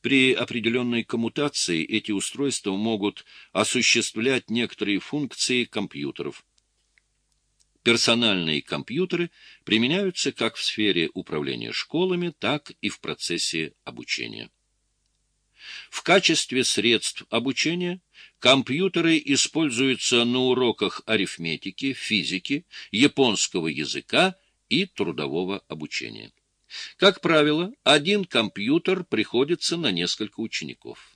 При определенной коммутации эти устройства могут осуществлять некоторые функции компьютеров. Персональные компьютеры применяются как в сфере управления школами, так и в процессе обучения. В качестве средств обучения компьютеры используются на уроках арифметики, физики, японского языка и трудового обучения. Как правило, один компьютер приходится на несколько учеников.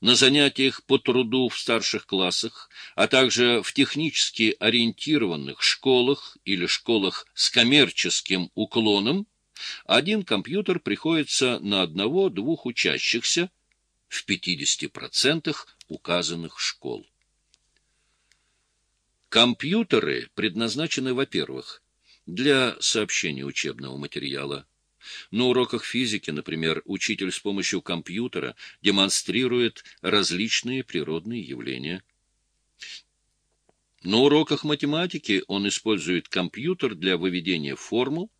На занятиях по труду в старших классах, а также в технически ориентированных школах или школах с коммерческим уклоном один компьютер приходится на одного-двух учащихся в 50% указанных школ. Компьютеры предназначены, во-первых, для сообщения учебного материала, на уроках физики, например, учитель с помощью компьютера демонстрирует различные природные явления. На уроках математики он использует компьютер для выведения формул,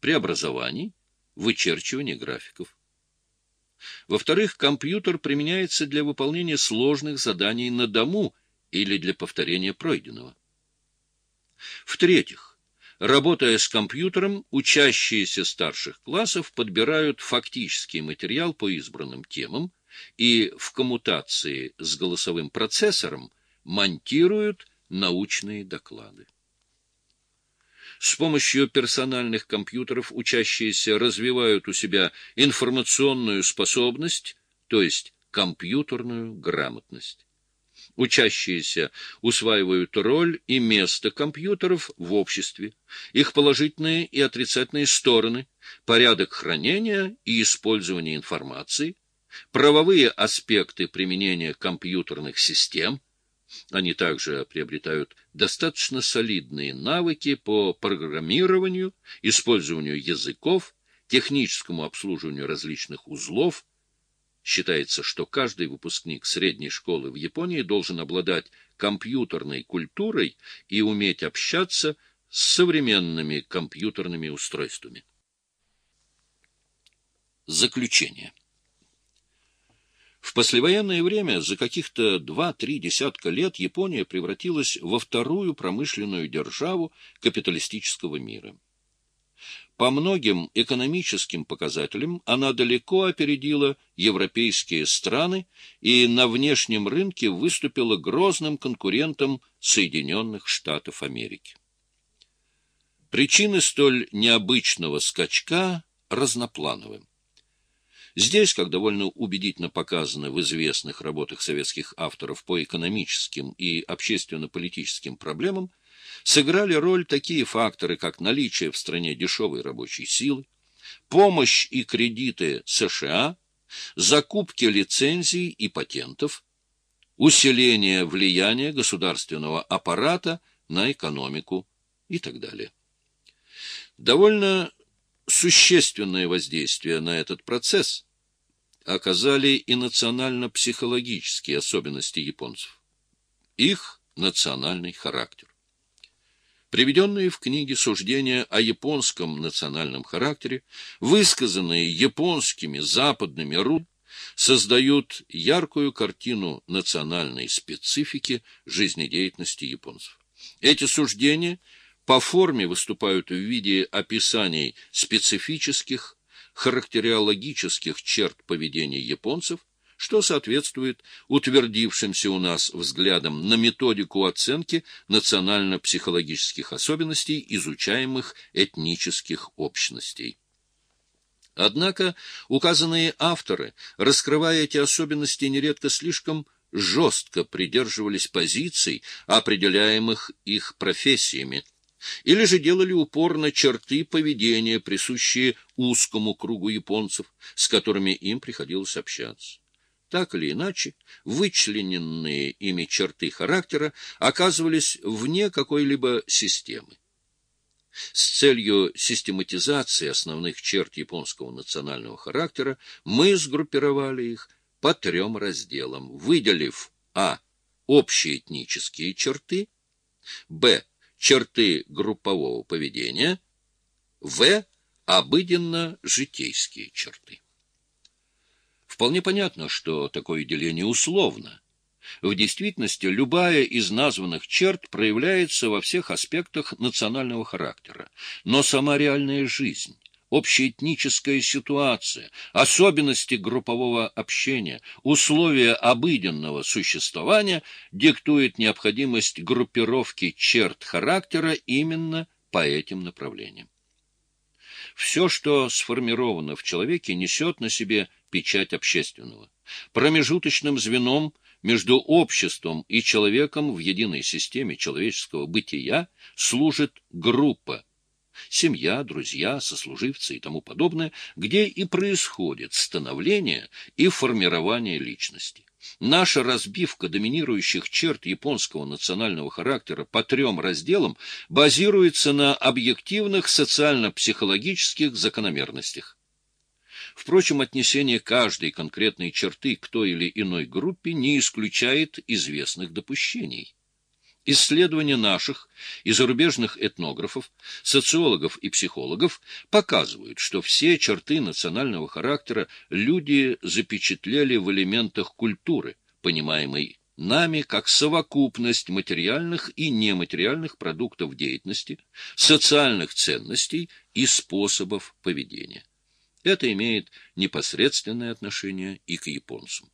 преобразований, вычерчивания графиков. Во-вторых, компьютер применяется для выполнения сложных заданий на дому или для повторения пройденного. В-третьих, Работая с компьютером, учащиеся старших классов подбирают фактический материал по избранным темам и в коммутации с голосовым процессором монтируют научные доклады. С помощью персональных компьютеров учащиеся развивают у себя информационную способность, то есть компьютерную грамотность. Учащиеся усваивают роль и место компьютеров в обществе, их положительные и отрицательные стороны, порядок хранения и использования информации, правовые аспекты применения компьютерных систем. Они также приобретают достаточно солидные навыки по программированию, использованию языков, техническому обслуживанию различных узлов, Считается, что каждый выпускник средней школы в Японии должен обладать компьютерной культурой и уметь общаться с современными компьютерными устройствами. Заключение. В послевоенное время за каких-то два-три десятка лет Япония превратилась во вторую промышленную державу капиталистического мира. По многим экономическим показателям она далеко опередила европейские страны и на внешнем рынке выступила грозным конкурентом Соединенных Штатов Америки. Причины столь необычного скачка разноплановы. Здесь, как довольно убедительно показано в известных работах советских авторов по экономическим и общественно-политическим проблемам, сыграли роль такие факторы, как наличие в стране дешевой рабочей силы, помощь и кредиты США, закупки лицензий и патентов, усиление влияния государственного аппарата на экономику и так далее. Довольно существенное воздействие на этот процесс оказали и национально-психологические особенности японцев. Их национальный характер. Приведенные в книге суждения о японском национальном характере, высказанные японскими западными ру, создают яркую картину национальной специфики жизнедеятельности японцев. Эти суждения по форме выступают в виде описаний специфических, характериологических черт поведения японцев, что соответствует утвердившимся у нас взглядам на методику оценки национально-психологических особенностей изучаемых этнических общностей. Однако указанные авторы, раскрывая эти особенности, нередко слишком жестко придерживались позиций, определяемых их профессиями, или же делали упор на черты поведения, присущие узкому кругу японцев, с которыми им приходилось общаться. Так или иначе, вычлененные ими черты характера оказывались вне какой-либо системы. С целью систематизации основных черт японского национального характера мы сгруппировали их по трем разделам, выделив а. общие этнические черты, б. черты группового поведения, в. обыденно-житейские черты. Вполне понятно, что такое деление условно. В действительности любая из названных черт проявляется во всех аспектах национального характера, но сама реальная жизнь, общеэтническая ситуация, особенности группового общения, условия обыденного существования диктуют необходимость группировки черт характера именно по этим направлениям. Все, что сформировано в человеке, несет на себе печать общественного. Промежуточным звеном между обществом и человеком в единой системе человеческого бытия служит группа, семья, друзья, сослуживцы и тому подобное, где и происходит становление и формирование личности. Наша разбивка доминирующих черт японского национального характера по трем разделам базируется на объективных социально-психологических закономерностях. Впрочем, отнесение каждой конкретной черты к той или иной группе не исключает известных допущений. Исследования наших и зарубежных этнографов, социологов и психологов показывают, что все черты национального характера люди запечатлели в элементах культуры, понимаемой нами как совокупность материальных и нематериальных продуктов деятельности, социальных ценностей и способов поведения. Это имеет непосредственное отношение и к японцам.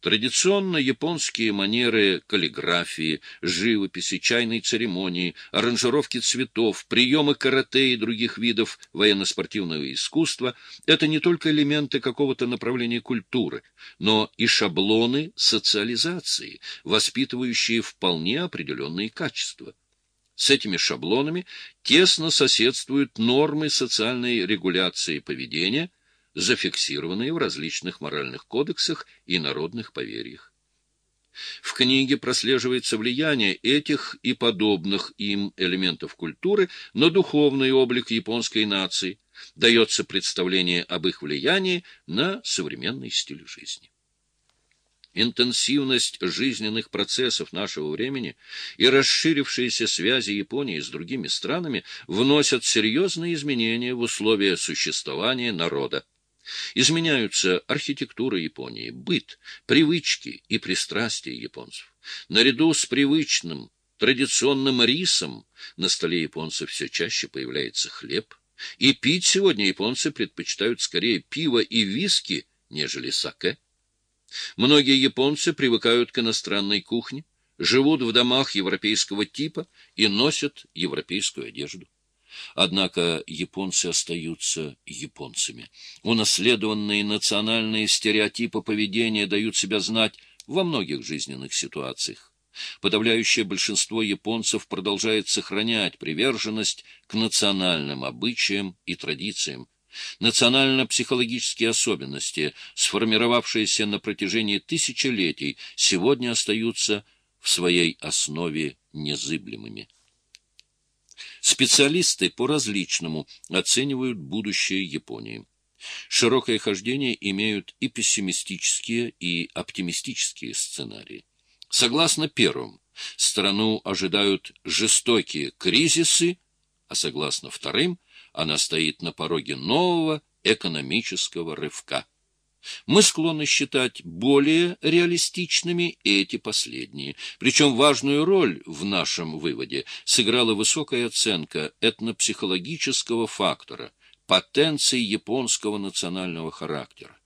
Традиционно японские манеры каллиграфии, живописи, чайной церемонии, аранжировки цветов, приемы карате и других видов военно-спортивного искусства – это не только элементы какого-то направления культуры, но и шаблоны социализации, воспитывающие вполне определенные качества. С этими шаблонами тесно соседствуют нормы социальной регуляции поведения, зафиксированные в различных моральных кодексах и народных поверьях. В книге прослеживается влияние этих и подобных им элементов культуры на духовный облик японской нации, дается представление об их влиянии на современный стиль жизни. Интенсивность жизненных процессов нашего времени и расширившиеся связи Японии с другими странами вносят серьезные изменения в условия существования народа. Изменяются архитектура Японии, быт, привычки и пристрастия японцев. Наряду с привычным традиционным рисом на столе японцев все чаще появляется хлеб, и пить сегодня японцы предпочитают скорее пиво и виски, нежели саке. Многие японцы привыкают к иностранной кухне, живут в домах европейского типа и носят европейскую одежду. Однако японцы остаются японцами. Унаследованные национальные стереотипы поведения дают себя знать во многих жизненных ситуациях. Подавляющее большинство японцев продолжает сохранять приверженность к национальным обычаям и традициям, Национально-психологические особенности, сформировавшиеся на протяжении тысячелетий, сегодня остаются в своей основе незыблемыми. Специалисты по-различному оценивают будущее Японии. Широкое хождение имеют и пессимистические, и оптимистические сценарии. Согласно первым, страну ожидают жестокие кризисы, а согласно вторым, она стоит на пороге нового экономического рывка. Мы склонны считать более реалистичными эти последние. Причем важную роль в нашем выводе сыграла высокая оценка этнопсихологического фактора, потенции японского национального характера.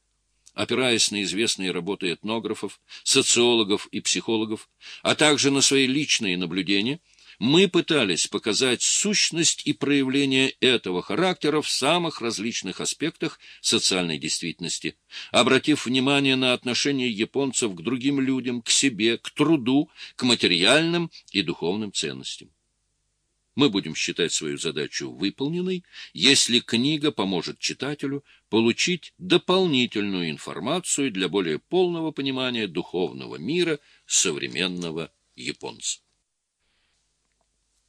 Опираясь на известные работы этнографов, социологов и психологов, а также на свои личные наблюдения – мы пытались показать сущность и проявление этого характера в самых различных аспектах социальной действительности, обратив внимание на отношение японцев к другим людям, к себе, к труду, к материальным и духовным ценностям. Мы будем считать свою задачу выполненной, если книга поможет читателю получить дополнительную информацию для более полного понимания духовного мира современного японца.